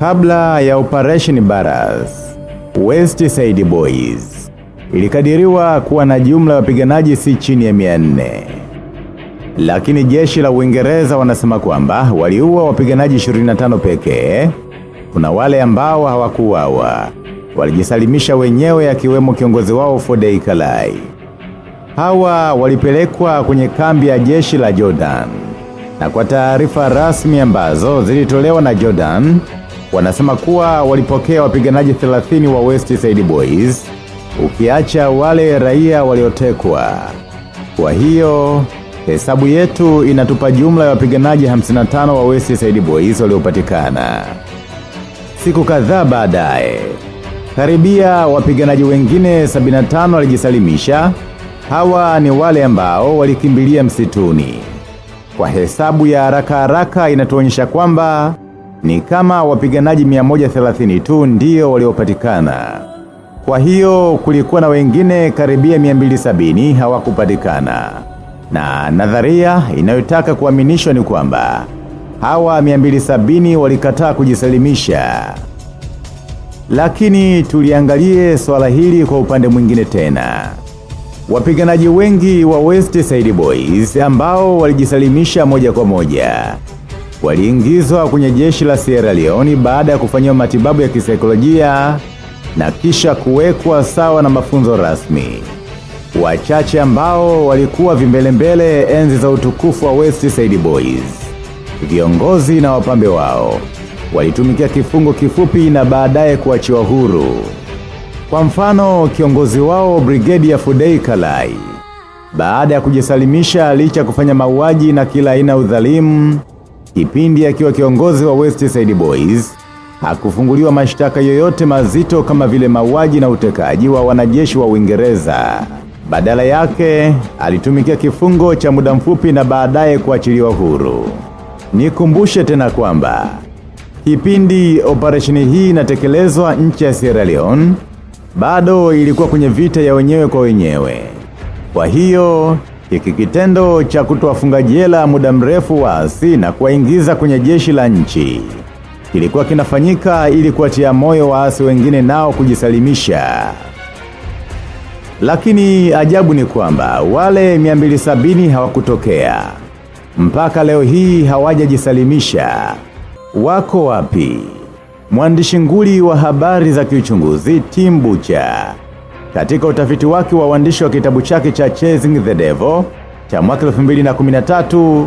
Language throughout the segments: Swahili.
Kabla ya Operation Baras, West Side Boys ilikadiriwa kuwa na jumla ya wapiganaji si chini ya 400. Lakini jeshi la Uingereza wanasema kwamba waliua wapiganaji 25 pekee. Kuna wale ambao hawakuuawa, walijisalimisha wenyewe akiwemo kiongozi wao Fodei Kalai. Hawa walipelekwa kwenye kambi ya jeshi la Jordan. Na kwa taarifa rasmi ambazo zilitolewa na Jordan, wanasema kuwa walipokea wapiganaji 30 wa West Side Boys, ukiacha wale raia waliotekwa. Kwa hiyo, hesabu yetu inatupa jumla ya wapiganaji 55 wa West Side Boys waliopatikana. Siku kadhaa baadaye, karibia wapiganaji wengine 75 walijisalimisha. Hawa ni wale ambao walikimbilia msituni. Kwa hesabu ya haraka haraka inatuonyesha kwamba ni kama wapiganaji 130 tu ndio waliopatikana. Kwa hiyo kulikuwa na wengine karibia 270 hawakupatikana. Na nadharia inayotaka kuaminishwa ni kwamba hawa 270 walikataa kujisalimisha. Lakini tuliangalie swala hili kwa upande mwingine tena. Wapiganaji wengi wa West Side Boys ambao walijisalimisha moja kwa moja. Waliingizwa kwenye jeshi la Sierra Leone baada ya kufanyiwa matibabu ya kisaikolojia na kisha kuwekwa sawa na mafunzo rasmi. Wachache ambao walikuwa vimbelembele enzi za utukufu wa West Side Boys. Viongozi na wapambe wao walitumikia kifungo kifupi na baadaye kuachiwa huru. Kwa mfano kiongozi wao Brigadier Fudei Kalai. Baada ya kujisalimisha licha kufanya mauaji na kila aina udhalimu, kipindi akiwa kiongozi wa West Side Boys, hakufunguliwa mashtaka yoyote mazito kama vile mauaji na utekaji wa wanajeshi wa Uingereza. Badala yake, alitumikia kifungo cha muda mfupi na baadaye kuachiliwa huru. Nikumbushe tena kwamba, kipindi operesheni hii inatekelezwa nchi ya Sierra Leone, bado ilikuwa kwenye vita ya wenyewe kwa wenyewe. Kwa hiyo, hiki kitendo cha kutowafunga jela muda mrefu waasi na kuwaingiza kwenye jeshi la nchi. Kilikuwa kinafanyika ili kuwatia moyo waasi wengine nao kujisalimisha. Lakini ajabu ni kwamba wale 270 hawakutokea. Mpaka leo hii hawajajisalimisha. Wako wapi? Mwandishi nguli wa habari za kiuchunguzi Tim Bucha katika utafiti wake wa uandishi wa kitabu chake cha Chasing the Devil cha mwaka 2013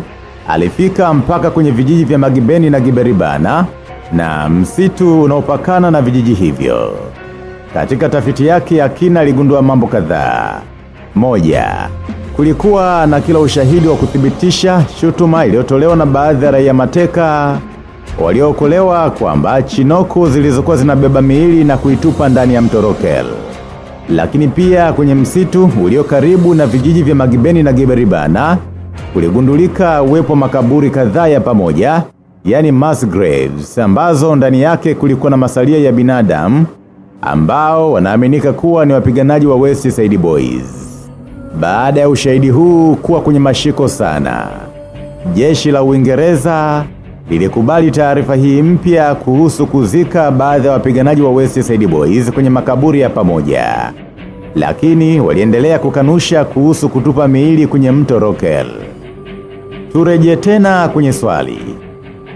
alifika mpaka kwenye vijiji vya Magibeni na Giberibana na msitu unaopakana na vijiji hivyo. Katika tafiti yake ya kina aligundua mambo kadhaa. Moja, kulikuwa na kila ushahidi wa kuthibitisha shutuma iliyotolewa na baadhi ya raia mateka waliookolewa kwamba chinoko zilizokuwa zinabeba miili na kuitupa ndani ya mto Rokel. Lakini pia kwenye msitu ulio karibu na vijiji vya Magibeni na Geberibana, kuligundulika uwepo makaburi kadhaa ya pamoja, yani mass graves, ambazo ndani yake kulikuwa na masalia ya binadamu ambao wanaaminika kuwa ni wapiganaji wa West Side Boys. Baada ya ushahidi huu kuwa kwenye mashiko sana, jeshi la Uingereza lilikubali taarifa hii mpya kuhusu kuzika baadhi ya wapiganaji wa West Side Boys kwenye makaburi ya pamoja. Lakini waliendelea kukanusha kuhusu kutupa miili kwenye mto Rokel. Tureje tena kwenye swali.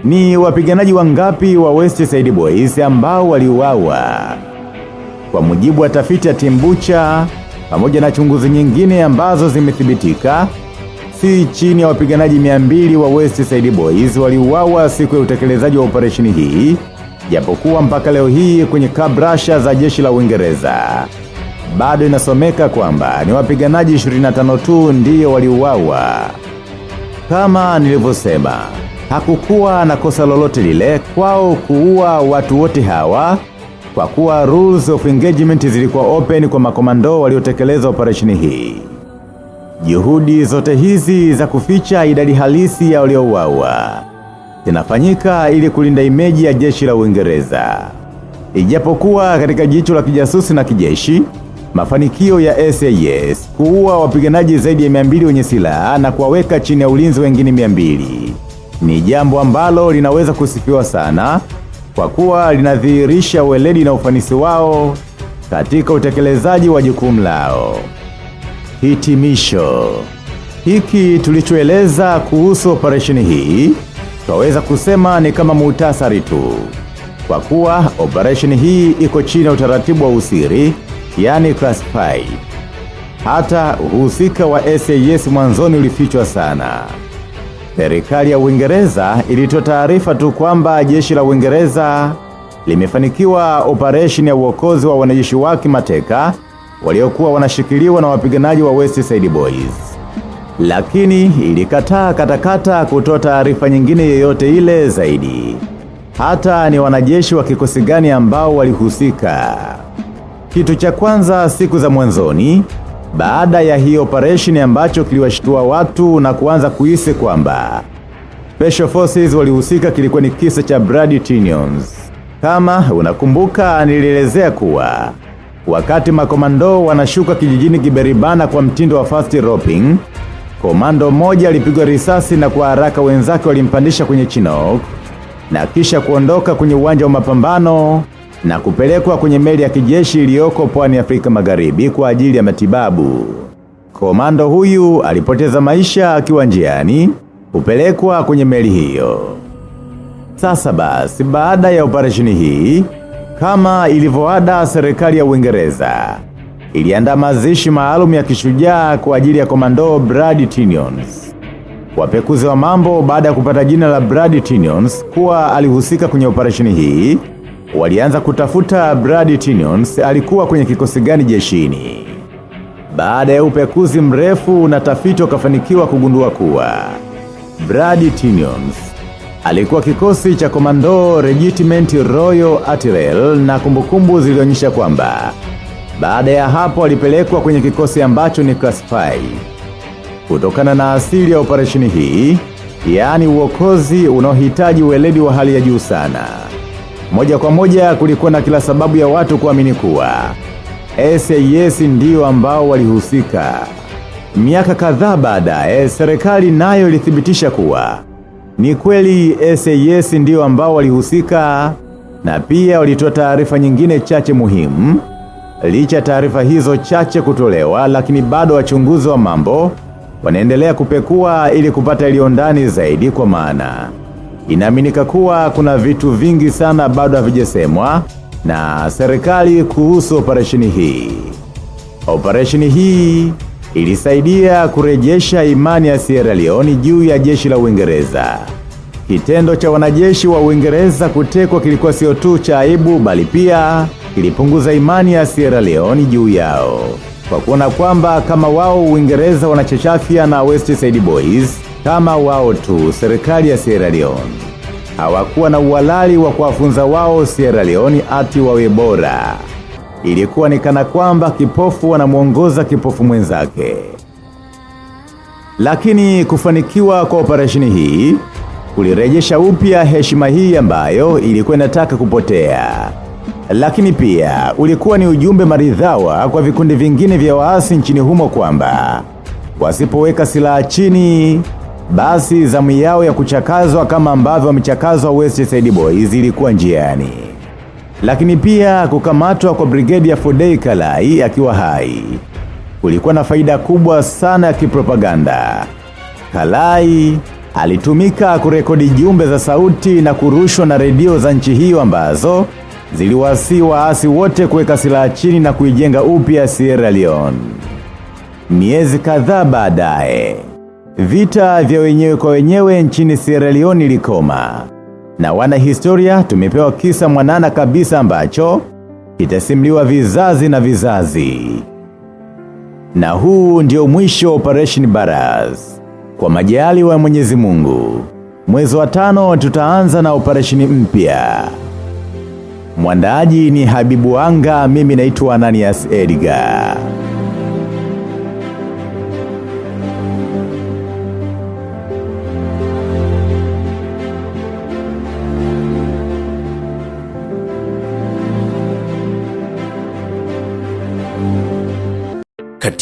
Ni wapiganaji wangapi wa West Side Boys ambao waliuawa? Kwa mujibu wa tafiti ya Timbucha pamoja na chunguzi nyingine ambazo zimethibitika, si chini ya wapiganaji 200 wa West Side Boys waliuawa siku ya utekelezaji wa operesheni hii, japokuwa mpaka leo hii kwenye kabrasha za jeshi la Uingereza bado inasomeka kwamba ni wapiganaji 25 tu ndiyo waliuawa. Kama nilivyosema, hakukuwa na kosa lolote lile kwao kuua watu wote hawa kwa kuwa rules of engagement zilikuwa open kwa makomando waliotekeleza operesheni hii. Juhudi zote hizi za kuficha idadi halisi ya waliouawa zinafanyika ili kulinda imeji ya jeshi la Uingereza. Ijapokuwa katika jicho la kijasusi na kijeshi, mafanikio ya SAS kuua wapiganaji zaidi ya 200 wenye silaha na kuwaweka chini ya ulinzi wengine 200 ni jambo ambalo linaweza kusifiwa sana kwa kuwa linadhihirisha weledi na ufanisi wao katika utekelezaji wa jukumu lao. Hitimisho. Hiki tulichoeleza kuhusu operesheni hii, twaweza kusema ni kama muhtasari tu. Kwa kuwa operesheni hii iko chini ya utaratibu wa usiri, yani classified. Hata uhusika wa SAS mwanzoni ulifichwa sana. Serikali ya Uingereza ilitoa taarifa tu kwamba jeshi la Uingereza limefanikiwa operation ya uokozi wa wanajeshi wake mateka waliokuwa wanashikiliwa na wapiganaji wa West Side Boys. Lakini ilikataa katakata kutoa taarifa nyingine yoyote ile zaidi. Hata ni wanajeshi wa kikosi gani ambao walihusika. Kitu cha kwanza siku za mwanzoni, baada ya hii operation ambacho kiliwashtua watu na kuanza kuhisi kwamba Special Forces walihusika kilikuwa ni kisa cha Brad Tinions. Kama unakumbuka nilielezea kuwa wakati makomando wanashuka kijijini Kiberibana kwa mtindo wa fast roping, komando moja alipigwa risasi na kwa haraka wenzake walimpandisha kwenye Chinook na kisha kuondoka kwenye uwanja wa mapambano na kupelekwa kwenye meli ya kijeshi iliyoko pwani Afrika Magharibi kwa ajili ya matibabu. Komando huyu alipoteza maisha akiwa njiani kupelekwa kwenye meli hiyo. Sasa basi baada ya operesheni hii kama ilivyoada serikali ya Uingereza iliandaa mazishi maalum ya kishujaa kwa ajili ya komando Brad Tinions. Wapekuzi wa mambo baada ya kupata jina la Brad Tinions kuwa alihusika kwenye operesheni hii, walianza kutafuta Brad Tinions alikuwa kwenye kikosi gani jeshini. Baada ya upekuzi mrefu na tafiti wakafanikiwa kugundua kuwa Brad Tinions alikuwa kikosi cha komando Regiment Royal Artillery na kumbukumbu zilionyesha kwamba baada ya hapo alipelekwa kwenye kikosi ambacho ni classified. Kutokana na asili ya operesheni hii, yaani uokozi unaohitaji weledi wa hali ya juu sana. Moja kwa moja kulikuwa na kila sababu ya watu kuamini kuwa SAS ndiyo ambao walihusika. Miaka kadhaa baadaye, serikali nayo ilithibitisha kuwa ni kweli SAS ndio ambao walihusika na pia walitoa taarifa nyingine chache muhimu. Licha taarifa hizo chache kutolewa, lakini bado wachunguzi wa mambo wanaendelea kupekua ili kupata iliyo ndani zaidi kwa maana. Inaaminika kuwa kuna vitu vingi sana bado havijasemwa na serikali kuhusu operesheni hii. Operesheni hii ilisaidia kurejesha imani ya Sierra Leone juu ya jeshi la Uingereza. Kitendo cha wanajeshi wa Uingereza kutekwa kilikuwa sio tu cha aibu bali pia kilipunguza imani ya Sierra Leone juu yao. Kwa kuona kwamba kama wao Uingereza wanachechafia na West Side Boys, kama wao tu serikali ya Sierra Leone. Hawakuwa na uhalali wa kuwafunza wao Sierra Leone ati wawe bora. Ilikuwa ni kana kwamba kipofu wanamuongoza kipofu mwenzake. Lakini kufanikiwa kwa operesheni hii kulirejesha upya heshima hii ambayo ilikuwa inataka kupotea. Lakini pia ulikuwa ni ujumbe maridhawa kwa vikundi vingine vya waasi nchini humo kwamba wasipoweka silaha chini basi zamu yao ya kuchakazwa kama ambavyo wamechakazwa West Side Boys ilikuwa njiani. Lakini pia kukamatwa kwa brigedi ya Fodei Kalai akiwa hai. Kulikuwa na faida kubwa sana ya kipropaganda. Kalai alitumika kurekodi jumbe za sauti na kurushwa na redio za nchi hiyo ambazo ziliwasi waasi wote kuweka silaha chini na kuijenga upya Sierra Leone. Miezi kadhaa baadaye, vita vya wenyewe kwa wenyewe nchini Sierra Leone ilikoma. Na wana historia tumepewa kisa mwanana kabisa ambacho kitasimliwa vizazi na vizazi. Na huu ndio mwisho wa Operation Baras. Kwa majali wa Mwenyezi Mungu, mwezi wa tano tutaanza na operesheni mpya. Mwandaaji ni Habibu Anga, mimi naitwa Ananias Edgar.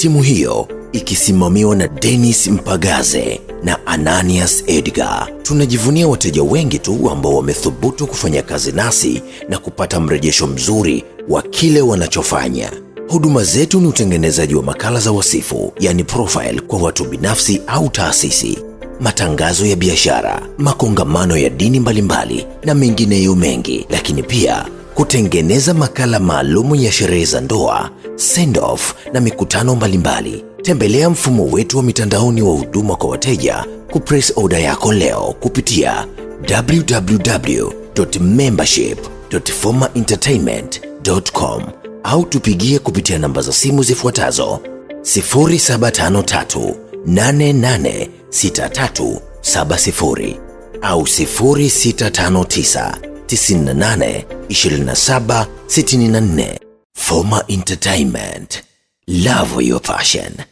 Timu hiyo ikisimamiwa na Dennis Mpagaze na Ananias Edgar. Tunajivunia wateja wengi tu ambao wamethubutu kufanya kazi nasi na kupata mrejesho mzuri wa kile wanachofanya. Huduma zetu ni utengenezaji wa makala za wasifu, yani profile kwa watu binafsi au taasisi, matangazo ya biashara, makongamano ya dini mbalimbali na mengineyo mengi, lakini pia kutengeneza makala maalumu ya sherehe za ndoa, send off na mikutano mbalimbali. Tembelea mfumo wetu wa mitandaoni wa huduma kwa wateja kupress order yako leo kupitia www.membership.formaentertainment.com au tupigie kupitia namba za simu zifuatazo 0753 886370 au 0659 98 27 64. Foma Entertainment. Love your passion.